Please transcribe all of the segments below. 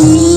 Ooh.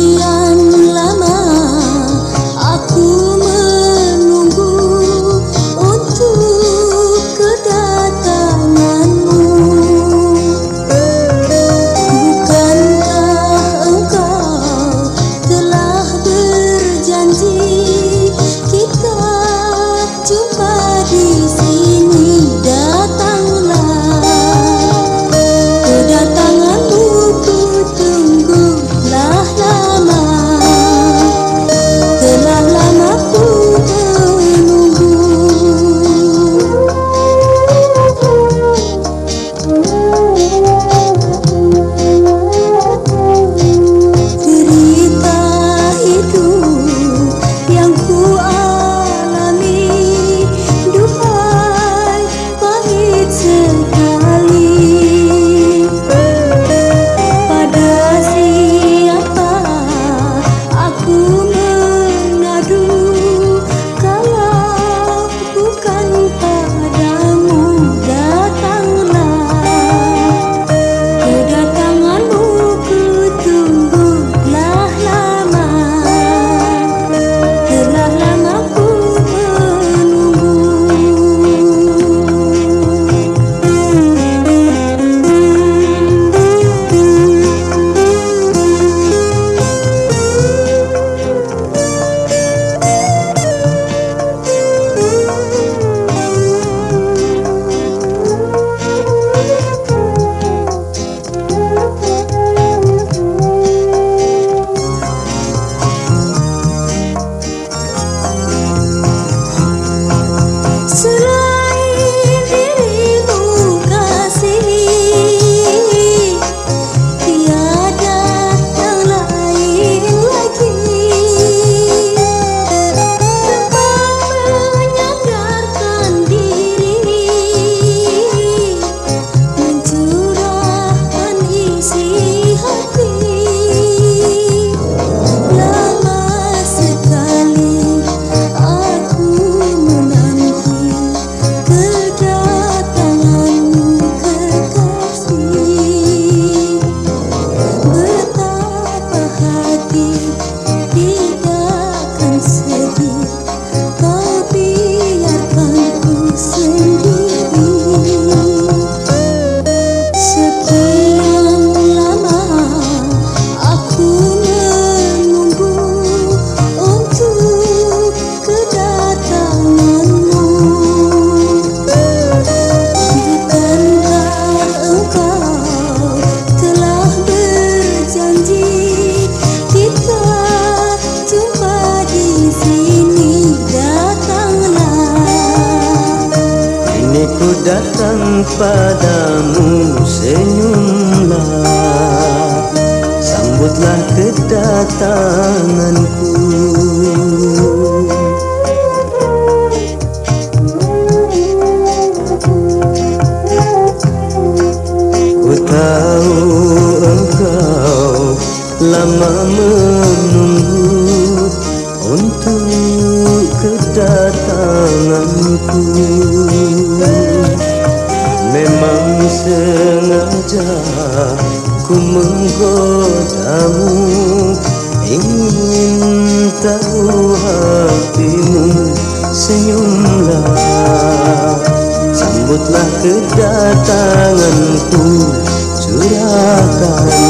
Ku datang padamu senyumlah. Sambutlah kedatanganku. Ku tahu engkau lama menunggu Untuk kedatanganku Memang sengaja ku menggodamu Ingin tahu hatimu senyumlah Sambutlah kedatanganku Curahkan